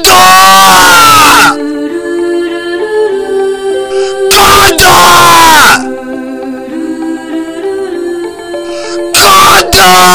God! Canada! Canada!